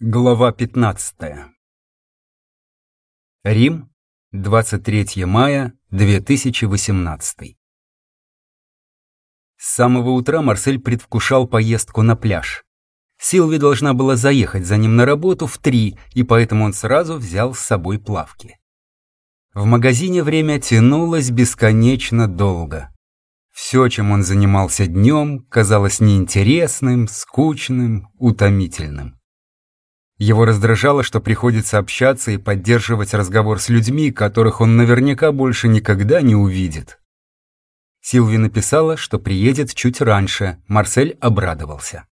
Глава 15. Рим, 23 мая 2018. С самого утра Марсель предвкушал поездку на пляж. Силви должна была заехать за ним на работу в три, и поэтому он сразу взял с собой плавки. В магазине время тянулось бесконечно долго. Все, чем он занимался днем, казалось неинтересным, скучным, утомительным. Его раздражало, что приходится общаться и поддерживать разговор с людьми, которых он наверняка больше никогда не увидит. Силви написала, что приедет чуть раньше, Марсель обрадовался.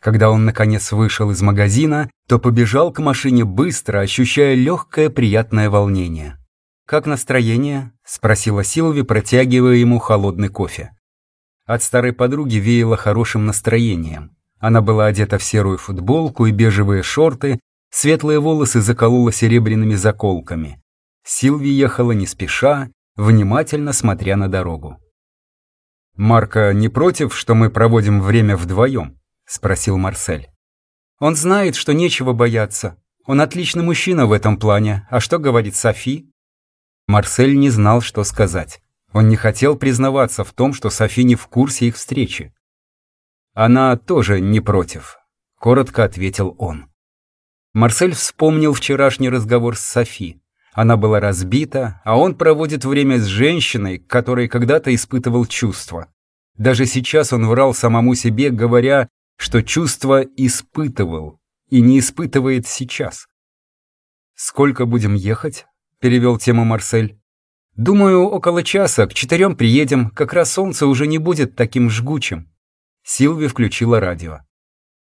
Когда он наконец вышел из магазина, то побежал к машине быстро, ощущая легкое приятное волнение. «Как настроение?» – спросила Силви, протягивая ему холодный кофе. От старой подруги веяло хорошим настроением. Она была одета в серую футболку и бежевые шорты, светлые волосы заколола серебряными заколками. Силви ехала не спеша, внимательно смотря на дорогу. «Марка не против, что мы проводим время вдвоем?» — спросил Марсель. «Он знает, что нечего бояться. Он отличный мужчина в этом плане. А что говорит Софи?» Марсель не знал, что сказать. Он не хотел признаваться в том, что Софи не в курсе их встречи. Она тоже не против, коротко ответил он. Марсель вспомнил вчерашний разговор с Софи. Она была разбита, а он проводит время с женщиной, которой когда-то испытывал чувства. Даже сейчас он врал самому себе, говоря, что чувства испытывал и не испытывает сейчас. «Сколько будем ехать?» – перевел тему Марсель. «Думаю, около часа, к четырем приедем, как раз солнце уже не будет таким жгучим». Силви включила радио.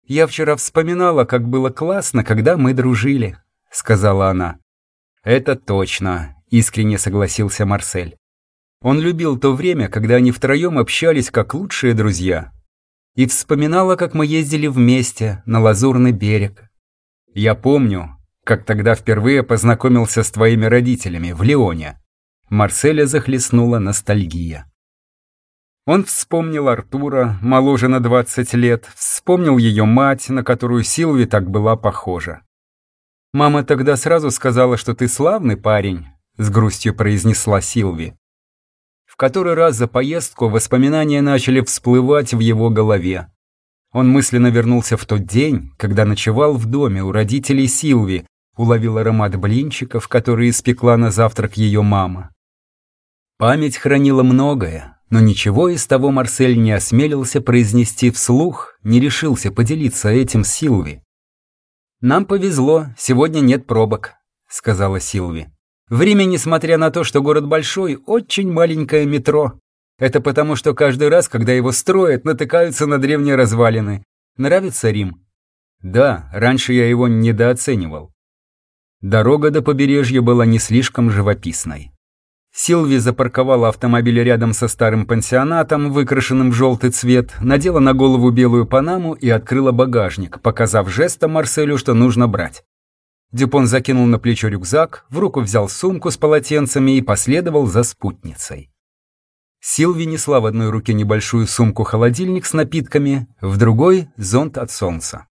«Я вчера вспоминала, как было классно, когда мы дружили», — сказала она. «Это точно», — искренне согласился Марсель. Он любил то время, когда они втроем общались как лучшие друзья. И вспоминала, как мы ездили вместе на Лазурный берег. Я помню, как тогда впервые познакомился с твоими родителями в Лионе. Марселя захлестнула ностальгия. Он вспомнил Артура, моложе на 20 лет, вспомнил ее мать, на которую Силви так была похожа. «Мама тогда сразу сказала, что ты славный парень», — с грустью произнесла Силви. В который раз за поездку воспоминания начали всплывать в его голове. Он мысленно вернулся в тот день, когда ночевал в доме у родителей Силви, уловил аромат блинчиков, которые испекла на завтрак ее мама. Память хранила многое, но ничего из того Марсель не осмелился произнести вслух, не решился поделиться этим с Силви. «Нам повезло, сегодня нет пробок», — сказала Силви. «В Риме, несмотря на то, что город большой, очень маленькое метро. Это потому, что каждый раз, когда его строят, натыкаются на древние развалины. Нравится Рим?» «Да, раньше я его недооценивал». Дорога до побережья была не слишком живописной. Силви запарковала автомобиль рядом со старым пансионатом, выкрашенным в желтый цвет, надела на голову белую панаму и открыла багажник, показав жестом Марселю, что нужно брать. Дюпон закинул на плечо рюкзак, в руку взял сумку с полотенцами и последовал за спутницей. Силви несла в одной руке небольшую сумку-холодильник с напитками, в другой — зонт от солнца.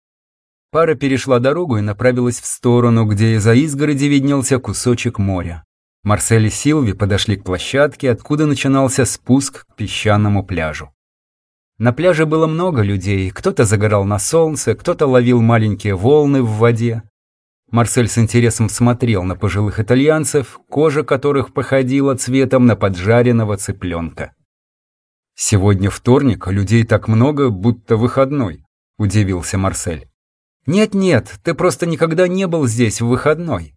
Пара перешла дорогу и направилась в сторону, где из-за изгороди виднелся кусочек моря. Марсель и Силви подошли к площадке, откуда начинался спуск к песчаному пляжу. На пляже было много людей, кто-то загорал на солнце, кто-то ловил маленькие волны в воде. Марсель с интересом смотрел на пожилых итальянцев, кожа которых походила цветом на поджаренного цыпленка. «Сегодня вторник, людей так много, будто выходной», – удивился Марсель. «Нет-нет, ты просто никогда не был здесь в выходной.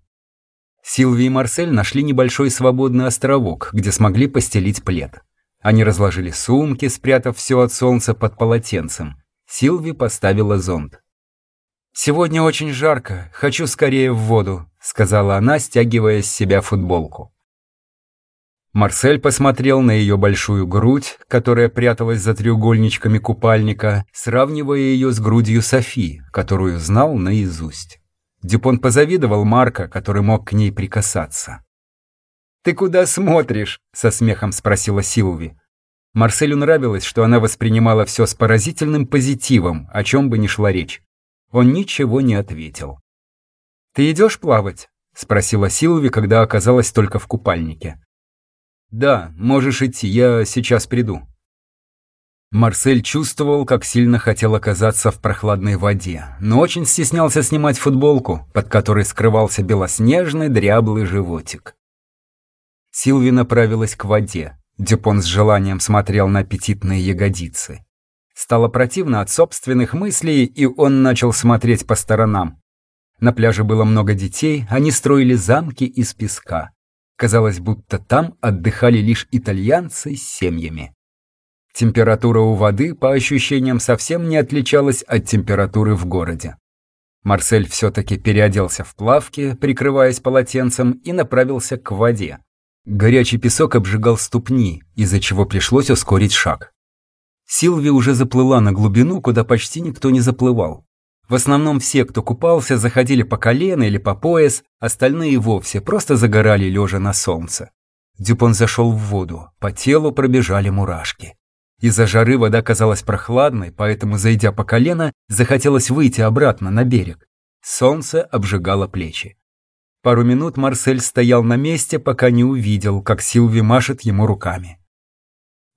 Силви и Марсель нашли небольшой свободный островок, где смогли постелить плед. Они разложили сумки, спрятав все от солнца под полотенцем. Силви поставила зонт. «Сегодня очень жарко, хочу скорее в воду», — сказала она, стягивая с себя футболку. Марсель посмотрел на ее большую грудь, которая пряталась за треугольничками купальника, сравнивая ее с грудью Софи, которую знал наизусть. Дюпон позавидовал Марка, который мог к ней прикасаться. «Ты куда смотришь?» — со смехом спросила Силви. Марселю нравилось, что она воспринимала все с поразительным позитивом, о чем бы ни шла речь. Он ничего не ответил. «Ты идешь плавать?» — спросила Силви, когда оказалась только в купальнике. «Да, можешь идти, я сейчас приду». Марсель чувствовал, как сильно хотел оказаться в прохладной воде, но очень стеснялся снимать футболку, под которой скрывался белоснежный дряблый животик. Силви направилась к воде. Дюпон с желанием смотрел на аппетитные ягодицы. Стало противно от собственных мыслей, и он начал смотреть по сторонам. На пляже было много детей, они строили замки из песка. Казалось, будто там отдыхали лишь итальянцы с семьями. Температура у воды, по ощущениям, совсем не отличалась от температуры в городе. Марсель все-таки переоделся в плавки, прикрываясь полотенцем, и направился к воде. Горячий песок обжигал ступни, из-за чего пришлось ускорить шаг. Силви уже заплыла на глубину, куда почти никто не заплывал. В основном все, кто купался, заходили по колено или по пояс, остальные вовсе просто загорали лежа на солнце. Дюпон зашел в воду, по телу пробежали мурашки. Из-за жары вода казалась прохладной, поэтому, зайдя по колено, захотелось выйти обратно на берег. Солнце обжигало плечи. Пару минут Марсель стоял на месте, пока не увидел, как Силви машет ему руками.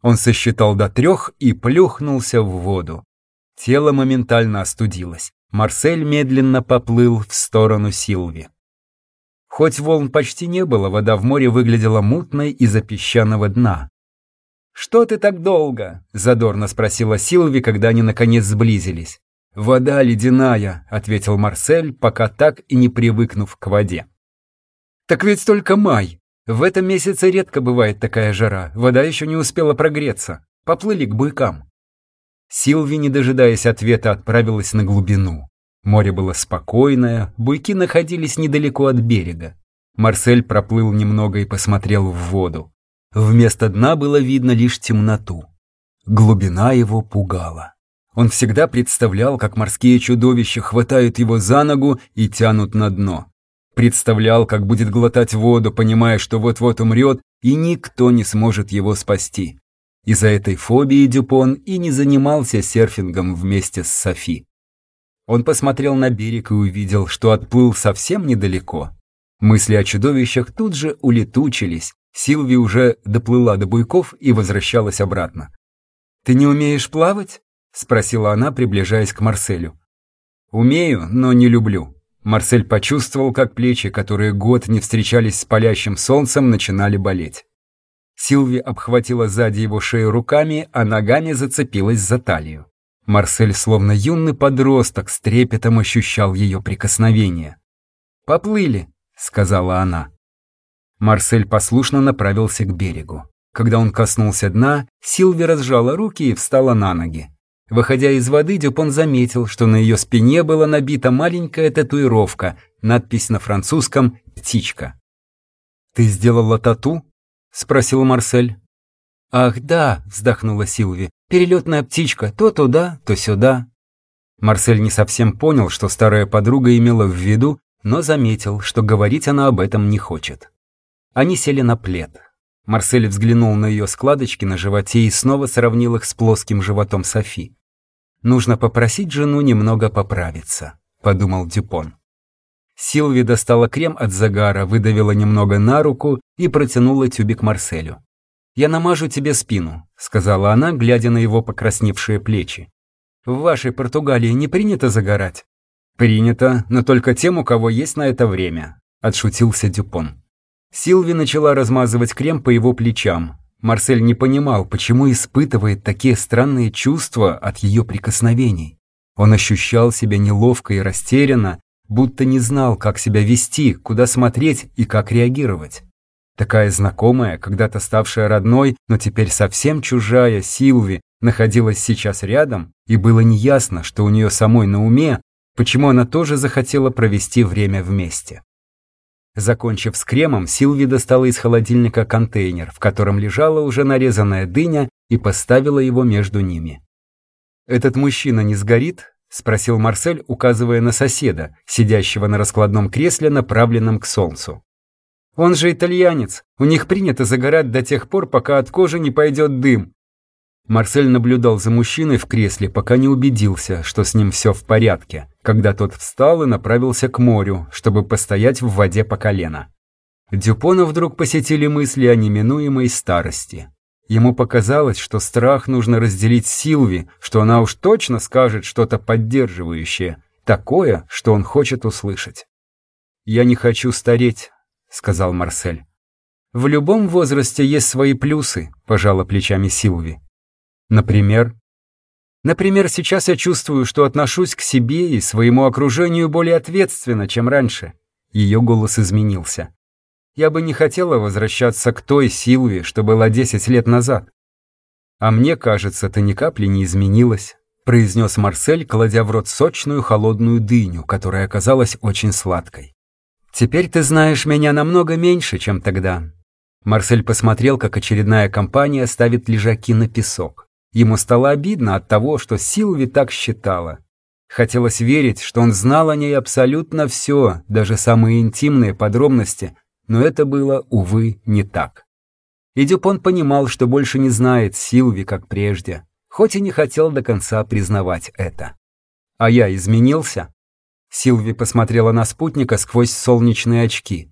Он сосчитал до трех и плюхнулся в воду. Тело моментально остудилось. Марсель медленно поплыл в сторону Силви. Хоть волн почти не было, вода в море выглядела мутной из-за песчаного дна. «Что ты так долго?» – задорно спросила Силви, когда они наконец сблизились. «Вода ледяная», – ответил Марсель, пока так и не привыкнув к воде. «Так ведь только май. В этом месяце редко бывает такая жара, вода еще не успела прогреться. Поплыли к буйкам». Силви, не дожидаясь ответа, отправилась на глубину. Море было спокойное, буйки находились недалеко от берега. Марсель проплыл немного и посмотрел в воду. Вместо дна было видно лишь темноту. Глубина его пугала. Он всегда представлял, как морские чудовища хватают его за ногу и тянут на дно. Представлял, как будет глотать воду, понимая, что вот-вот умрет, и никто не сможет его спасти. Из-за этой фобии Дюпон и не занимался серфингом вместе с Софи. Он посмотрел на берег и увидел, что отплыл совсем недалеко. Мысли о чудовищах тут же улетучились. Силви уже доплыла до буйков и возвращалась обратно. «Ты не умеешь плавать?» — спросила она, приближаясь к Марселю. «Умею, но не люблю». Марсель почувствовал, как плечи, которые год не встречались с палящим солнцем, начинали болеть. Силви обхватила сзади его шею руками, а ногами зацепилась за талию. Марсель, словно юный подросток, с трепетом ощущал ее прикосновение. «Поплыли», — сказала она. Марсель послушно направился к берегу. Когда он коснулся дна, Силви разжала руки и встала на ноги. Выходя из воды, Дюпон заметил, что на ее спине была набита маленькая татуировка, надпись на французском «Птичка». «Ты сделала тату?» — спросил Марсель. «Ах, да», — вздохнула Силви, — «перелетная птичка, то туда, то сюда». Марсель не совсем понял, что старая подруга имела в виду, но заметил, что говорить она об этом не хочет. Они сели на плед. Марсель взглянул на ее складочки на животе и снова сравнил их с плоским животом Софи. «Нужно попросить жену немного поправиться», — подумал Дюпон. Силви достала крем от загара, выдавила немного на руку и протянула тюбик Марселю. «Я намажу тебе спину», — сказала она, глядя на его покрасневшие плечи. «В вашей Португалии не принято загорать?» «Принято, но только тем, у кого есть на это время», — отшутился Дюпон. Силви начала размазывать крем по его плечам. Марсель не понимал, почему испытывает такие странные чувства от ее прикосновений. Он ощущал себя неловко и растерянно, будто не знал, как себя вести, куда смотреть и как реагировать. Такая знакомая, когда-то ставшая родной, но теперь совсем чужая Силви, находилась сейчас рядом, и было неясно, что у нее самой на уме, почему она тоже захотела провести время вместе. Закончив с кремом, Силви достала из холодильника контейнер, в котором лежала уже нарезанная дыня, и поставила его между ними. «Этот мужчина не сгорит?» — спросил Марсель, указывая на соседа, сидящего на раскладном кресле, направленном к солнцу. «Он же итальянец. У них принято загорать до тех пор, пока от кожи не пойдет дым». Марсель наблюдал за мужчиной в кресле, пока не убедился, что с ним все в порядке, когда тот встал и направился к морю, чтобы постоять в воде по колено. Дюпона вдруг посетили мысли о неминуемой старости. Ему показалось, что страх нужно разделить с Силви, что она уж точно скажет что-то поддерживающее, такое, что он хочет услышать. «Я не хочу стареть», — сказал Марсель. «В любом возрасте есть свои плюсы», — пожала плечами Силви. «Например?» «Например, сейчас я чувствую, что отношусь к себе и своему окружению более ответственно, чем раньше». Ее голос изменился. Я бы не хотела возвращаться к той Силве, что была десять лет назад. А мне кажется, ты ни капли не изменилась, произнес Марсель, кладя в рот сочную холодную дыню, которая оказалась очень сладкой. Теперь ты знаешь меня намного меньше, чем тогда. Марсель посмотрел, как очередная компания ставит лежаки на песок. Ему стало обидно от того, что Силви так считала. Хотелось верить, что он знал о ней абсолютно все, даже самые интимные подробности, но это было, увы, не так. И Дюпон понимал, что больше не знает Силви, как прежде, хоть и не хотел до конца признавать это. «А я изменился?» Силви посмотрела на спутника сквозь солнечные очки.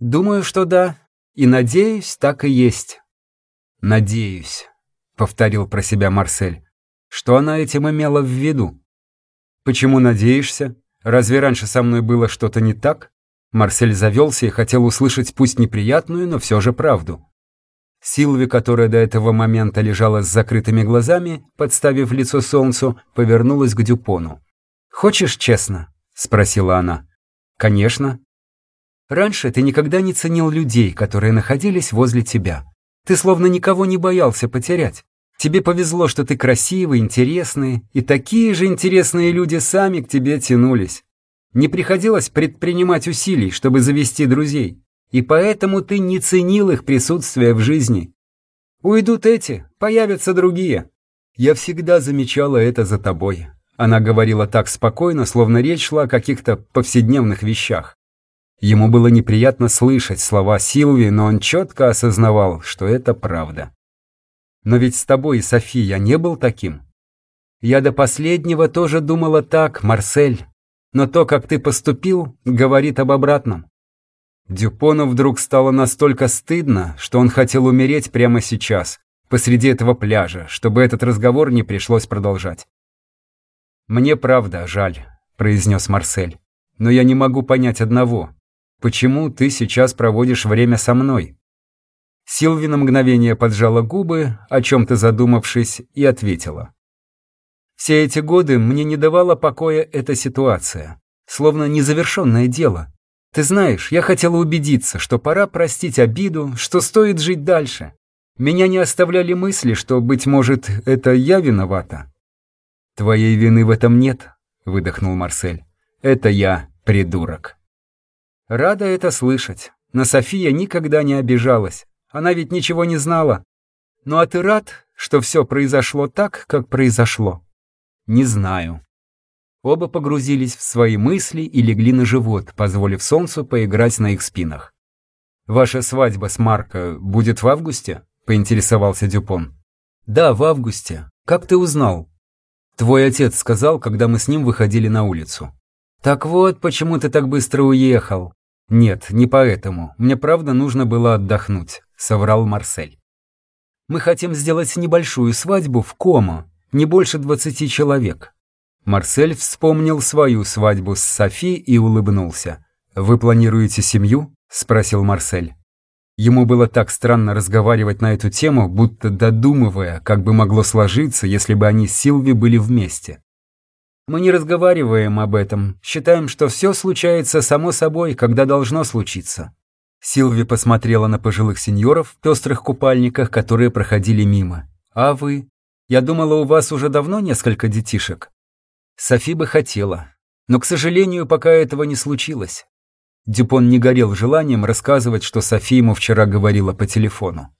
«Думаю, что да, и надеюсь, так и есть». «Надеюсь», — повторил про себя Марсель. «Что она этим имела в виду?» «Почему надеешься? Разве раньше со мной было что-то не так?» Марсель завелся и хотел услышать пусть неприятную, но все же правду. Силви, которая до этого момента лежала с закрытыми глазами, подставив лицо солнцу, повернулась к Дюпону. «Хочешь честно?» — спросила она. «Конечно». «Раньше ты никогда не ценил людей, которые находились возле тебя. Ты словно никого не боялся потерять. Тебе повезло, что ты красивый, интересный, и такие же интересные люди сами к тебе тянулись. Не приходилось предпринимать усилий, чтобы завести друзей, и поэтому ты не ценил их присутствие в жизни. Уйдут эти, появятся другие. Я всегда замечала это за тобой. Она говорила так спокойно, словно речь шла о каких-то повседневных вещах. Ему было неприятно слышать слова Силви, но он четко осознавал, что это правда. Но ведь с тобой, Софи, я не был таким. Я до последнего тоже думала так, Марсель но то, как ты поступил, говорит об обратном. Дюпону вдруг стало настолько стыдно, что он хотел умереть прямо сейчас, посреди этого пляжа, чтобы этот разговор не пришлось продолжать. «Мне правда жаль», — произнес Марсель, «но я не могу понять одного. Почему ты сейчас проводишь время со мной?» Силви на мгновение поджала губы, о чем-то задумавшись, и ответила. Все эти годы мне не давала покоя эта ситуация, словно незавершенное дело. Ты знаешь, я хотела убедиться, что пора простить обиду, что стоит жить дальше. Меня не оставляли мысли, что, быть может, это я виновата. Твоей вины в этом нет, выдохнул Марсель. Это я, придурок. Рада это слышать. На София никогда не обижалась. Она ведь ничего не знала. Ну а ты рад, что все произошло так, как произошло? Не знаю. Оба погрузились в свои мысли и легли на живот, позволив солнцу поиграть на их спинах. «Ваша свадьба с Марко будет в августе?» — поинтересовался Дюпон. «Да, в августе. Как ты узнал?» «Твой отец сказал, когда мы с ним выходили на улицу». «Так вот, почему ты так быстро уехал?» «Нет, не поэтому. Мне правда нужно было отдохнуть», — соврал Марсель. «Мы хотим сделать небольшую свадьбу в Комо, не больше двадцати человек. Марсель вспомнил свою свадьбу с Софи и улыбнулся. «Вы планируете семью?» – спросил Марсель. Ему было так странно разговаривать на эту тему, будто додумывая, как бы могло сложиться, если бы они с Силви были вместе. «Мы не разговариваем об этом, считаем, что все случается само собой, когда должно случиться». Силви посмотрела на пожилых сеньоров в пестрых купальниках, которые проходили мимо. «А вы?» Я думала, у вас уже давно несколько детишек. Софи бы хотела, но, к сожалению, пока этого не случилось. Дюпон не горел желанием рассказывать, что Софи ему вчера говорила по телефону.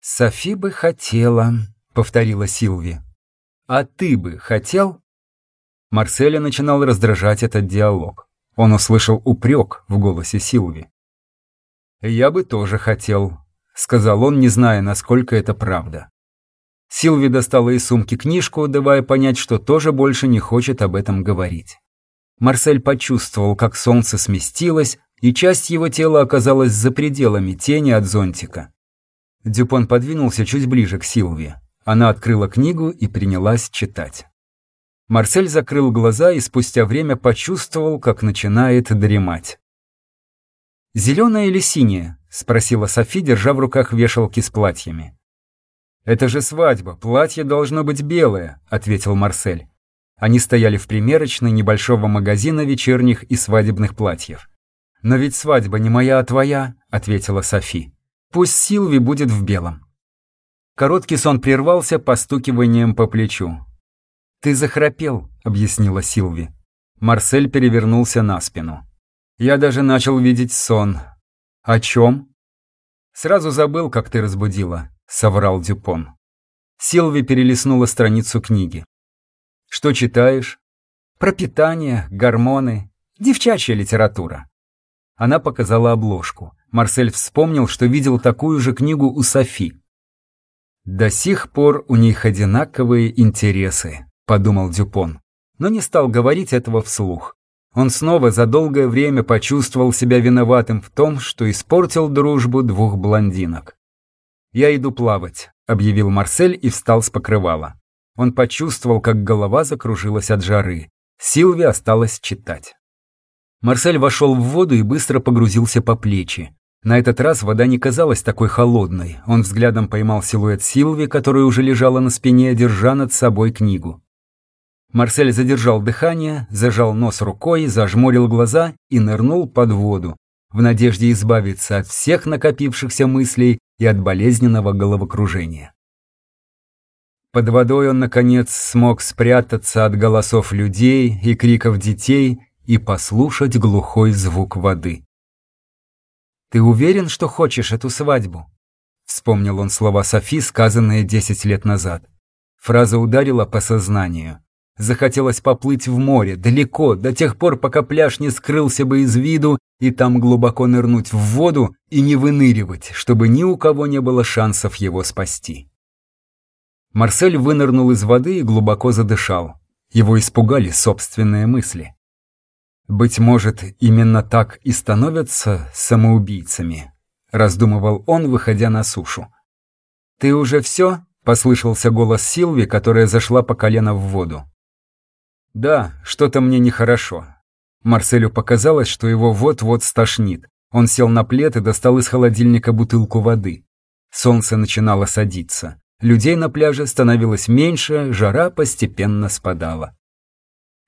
«Софи бы хотела», — повторила Силви. «А ты бы хотел?» Марселя начинал раздражать этот диалог. Он услышал упрек в голосе Силви. «Я бы тоже хотел», — сказал он, не зная, насколько это правда. Силви достала из сумки книжку, давая понять, что тоже больше не хочет об этом говорить. Марсель почувствовал, как солнце сместилось, и часть его тела оказалась за пределами тени от зонтика. Дюпон подвинулся чуть ближе к Силви. Она открыла книгу и принялась читать. Марсель закрыл глаза и спустя время почувствовал, как начинает дремать. «Зеленая или синяя?» — спросила Софи, держа в руках вешалки с платьями. «Это же свадьба, платье должно быть белое», — ответил Марсель. Они стояли в примерочной небольшого магазина вечерних и свадебных платьев. «Но ведь свадьба не моя, а твоя», — ответила Софи. «Пусть Силви будет в белом». Короткий сон прервался постукиванием по плечу. «Ты захрапел», — объяснила Силви. Марсель перевернулся на спину. «Я даже начал видеть сон». «О чем?» «Сразу забыл, как ты разбудила», — соврал Дюпон. Силви перелистнула страницу книги. «Что читаешь?» «Про питание, гормоны, девчачья литература». Она показала обложку. Марсель вспомнил, что видел такую же книгу у Софи. «До сих пор у них одинаковые интересы», — подумал Дюпон, но не стал говорить этого вслух. Он снова за долгое время почувствовал себя виноватым в том, что испортил дружбу двух блондинок. «Я иду плавать», — объявил Марсель и встал с покрывала. Он почувствовал, как голова закружилась от жары. Силви осталось читать. Марсель вошел в воду и быстро погрузился по плечи. На этот раз вода не казалась такой холодной. Он взглядом поймал силуэт Силви, которая уже лежала на спине, держа над собой книгу. Марсель задержал дыхание, зажал нос рукой, зажмурил глаза и нырнул под воду, в надежде избавиться от всех накопившихся мыслей и от болезненного головокружения. Под водой он, наконец, смог спрятаться от голосов людей и криков детей и послушать глухой звук воды. «Ты уверен, что хочешь эту свадьбу?» Вспомнил он слова Софи, сказанные десять лет назад. Фраза ударила по сознанию. Захотелось поплыть в море, далеко, до тех пор, пока пляж не скрылся бы из виду, и там глубоко нырнуть в воду и не выныривать, чтобы ни у кого не было шансов его спасти. Марсель вынырнул из воды и глубоко задышал. Его испугали собственные мысли. Быть может, именно так и становятся самоубийцами, раздумывал он, выходя на сушу. Ты уже все? послышался голос Силви, которая зашла по колено в воду. Да, что-то мне нехорошо. Марселю показалось, что его вот-вот стошнит. Он сел на плед и достал из холодильника бутылку воды. Солнце начинало садиться. Людей на пляже становилось меньше, жара постепенно спадала.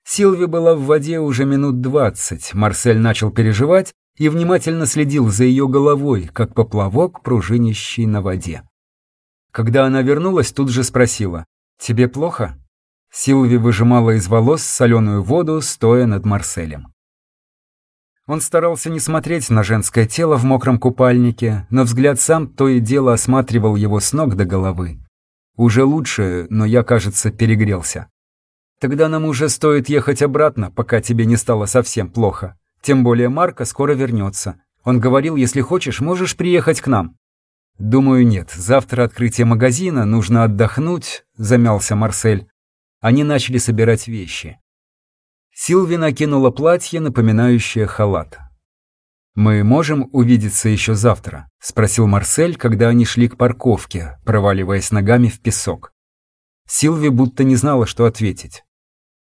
Силви была в воде уже минут двадцать. Марсель начал переживать и внимательно следил за ее головой, как поплавок, пружинищий на воде. Когда она вернулась, тут же спросила, «Тебе плохо?» Силви выжимала из волос соленую воду, стоя над Марселем. Он старался не смотреть на женское тело в мокром купальнике, но взгляд сам то и дело осматривал его с ног до головы. Уже лучше, но я, кажется, перегрелся. Тогда нам уже стоит ехать обратно, пока тебе не стало совсем плохо. Тем более Марка скоро вернется. Он говорил, если хочешь, можешь приехать к нам. Думаю, нет. Завтра открытие магазина, нужно отдохнуть, замялся Марсель. Они начали собирать вещи. Силви накинула платье, напоминающее халат. «Мы можем увидеться еще завтра?» — спросил Марсель, когда они шли к парковке, проваливаясь ногами в песок. Силви будто не знала, что ответить.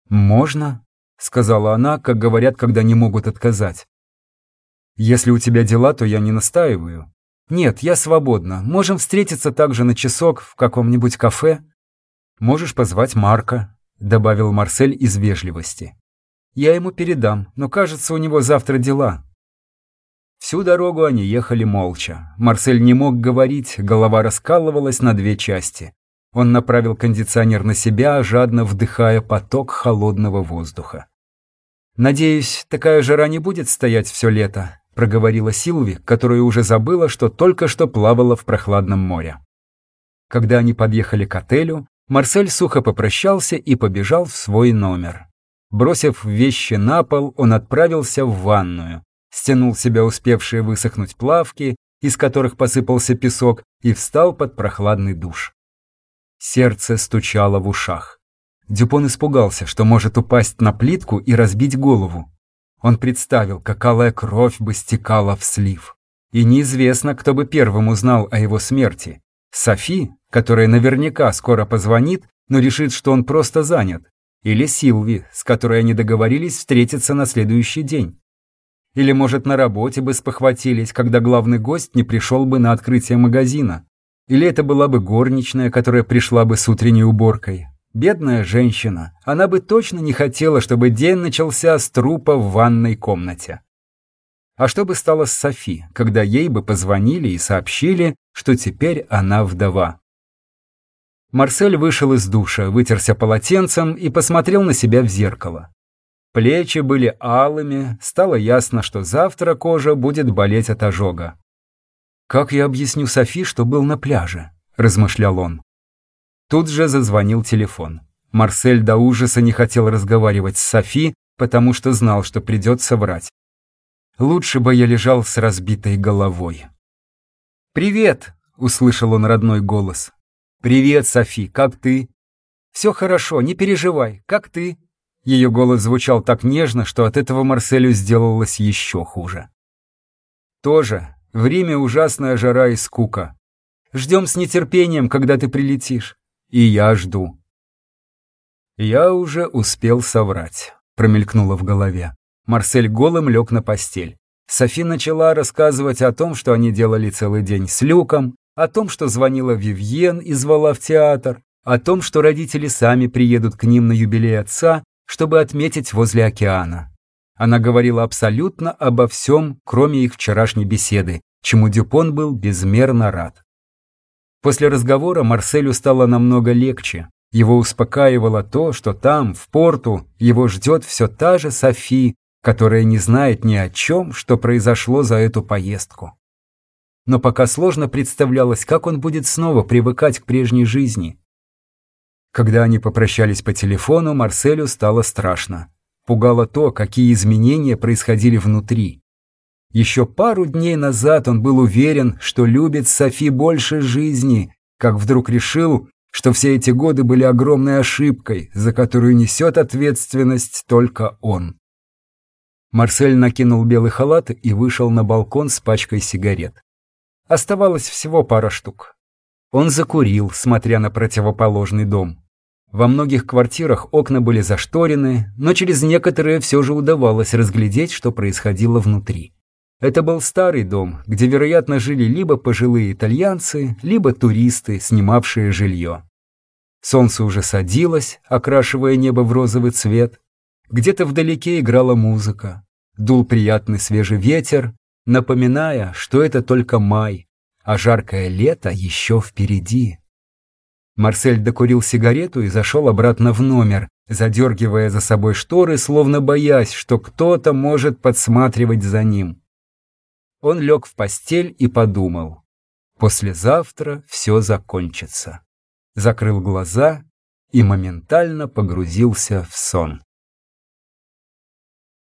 «Можно?» — сказала она, как говорят, когда не могут отказать. «Если у тебя дела, то я не настаиваю. Нет, я свободна. Можем встретиться также на часок в каком-нибудь кафе. Можешь позвать Марка», — добавил Марсель из вежливости. «Я ему передам, но, кажется, у него завтра дела». Всю дорогу они ехали молча. Марсель не мог говорить, голова раскалывалась на две части. Он направил кондиционер на себя, жадно вдыхая поток холодного воздуха. «Надеюсь, такая жара не будет стоять все лето», — проговорила Силви, которая уже забыла, что только что плавала в прохладном море. Когда они подъехали к отелю, Марсель сухо попрощался и побежал в свой номер. Бросив вещи на пол, он отправился в ванную, стянул себя успевшие высохнуть плавки, из которых посыпался песок, и встал под прохладный душ. Сердце стучало в ушах. Дюпон испугался, что может упасть на плитку и разбить голову. Он представил, как алая кровь бы стекала в слив. И неизвестно, кто бы первым узнал о его смерти. Софи, которая наверняка скоро позвонит, но решит, что он просто занят. Или Силви, с которой они договорились встретиться на следующий день. Или, может, на работе бы спохватились, когда главный гость не пришел бы на открытие магазина. Или это была бы горничная, которая пришла бы с утренней уборкой. Бедная женщина. Она бы точно не хотела, чтобы день начался с трупа в ванной комнате. А что бы стало с Софи, когда ей бы позвонили и сообщили, что теперь она вдова? Марсель вышел из душа, вытерся полотенцем и посмотрел на себя в зеркало. Плечи были алыми, стало ясно, что завтра кожа будет болеть от ожога. «Как я объясню Софи, что был на пляже?» – размышлял он. Тут же зазвонил телефон. Марсель до ужаса не хотел разговаривать с Софи, потому что знал, что придется врать. Лучше бы я лежал с разбитой головой. «Привет!» — услышал он родной голос. «Привет, Софи, как ты?» «Все хорошо, не переживай, как ты?» Ее голос звучал так нежно, что от этого Марселю сделалось еще хуже. «Тоже. В Риме ужасная жара и скука. Ждем с нетерпением, когда ты прилетишь. И я жду. Я уже успел соврать, промелькнуло в голове. Марсель голым лег на постель. Софи начала рассказывать о том, что они делали целый день с Люком, о том, что звонила Вивьен и звала в театр, о том, что родители сами приедут к ним на юбилей отца, чтобы отметить возле океана. Она говорила абсолютно обо всем, кроме их вчерашней беседы, чему Дюпон был безмерно рад. После разговора Марселю стало намного легче. Его успокаивало то, что там, в порту, его ждет все та же Софи, которая не знает ни о чем, что произошло за эту поездку. Но пока сложно представлялось, как он будет снова привыкать к прежней жизни. Когда они попрощались по телефону, Марселю стало страшно. Пугало то, какие изменения происходили внутри. Еще пару дней назад он был уверен, что любит Софи больше жизни, как вдруг решил, что все эти годы были огромной ошибкой, за которую несет ответственность только он. Марсель накинул белый халат и вышел на балкон с пачкой сигарет. Оставалось всего пара штук. Он закурил, смотря на противоположный дом. Во многих квартирах окна были зашторены, но через некоторые все же удавалось разглядеть, что происходило внутри. Это был старый дом, где, вероятно, жили либо пожилые итальянцы, либо туристы, снимавшие жилье. Солнце уже садилось, окрашивая небо в розовый цвет. Где-то вдалеке играла музыка. Дул приятный свежий ветер, напоминая, что это только май, а жаркое лето еще впереди. Марсель докурил сигарету и зашел обратно в номер, задергивая за собой шторы, словно боясь, что кто-то может подсматривать за ним. Он лег в постель и подумал. Послезавтра все закончится. Закрыл глаза и моментально погрузился в сон.